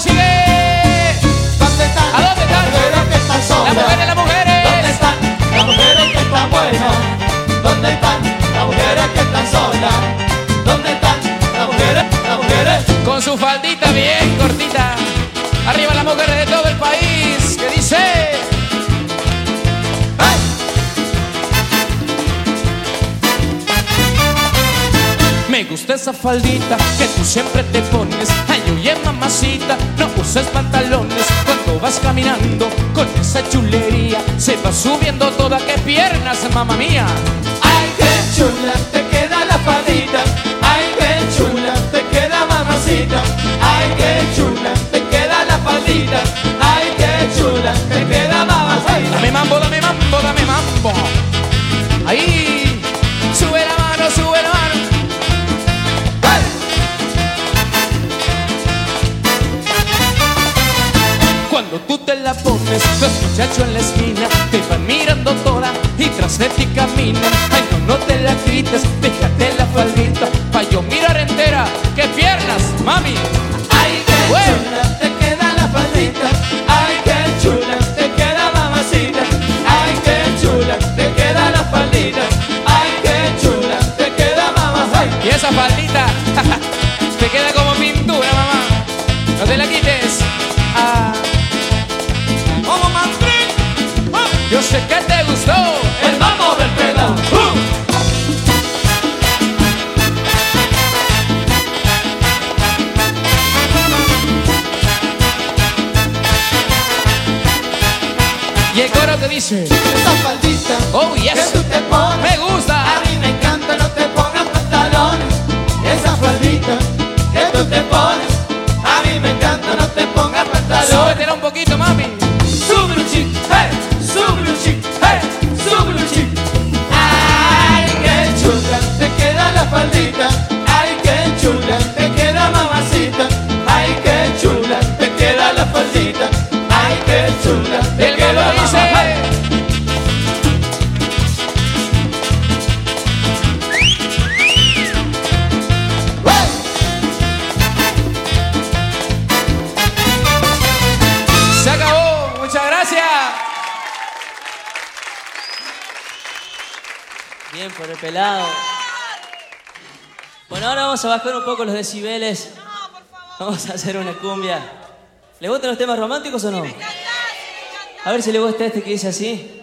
sigue. ¿Dónde están? ¿A dónde están? Las mujeres que están solas. Las mujeres, las mujeres. ¿Dónde están? Las mujeres que están buenas. ¿Dónde están? Las mujeres que están solas. ¿Dónde están? Las mujeres, las mujeres. Con su faldita bien cortita. Arriba las mujeres de todo el país. Que dice. Me gusta esa faldita que tú siempre te pones. Ay, oye, mamacita, uses pantalones cuando vas caminando con esa chulería. Se va subiendo toda, qué piernas, mamá mía. Ay, qué chula Tú te la pones, los muchachos en la esquina te van mirando toda y tras de ti caminan. Ay, no, no te la quites, déjate la faldita pa' yo mirar entera. ¡Qué piernas, mami! Yo sé que te gustó. El mambo del pelado. ¡Uh! Y el coro te dice, Esa faldita oh que yes, tú te pones. me gusta. A mí me encanta, no te pongas pantalones. Esa faldita que tú te pones. A mí me encanta, no te pongas pantalones. Súbetela un poquito, mami. Bien por el pelado. Bueno, ahora vamos a bajar un poco los decibeles. Vamos a hacer una cumbia. ¿Les gustan los temas románticos o no? A ver si le gusta este que dice así.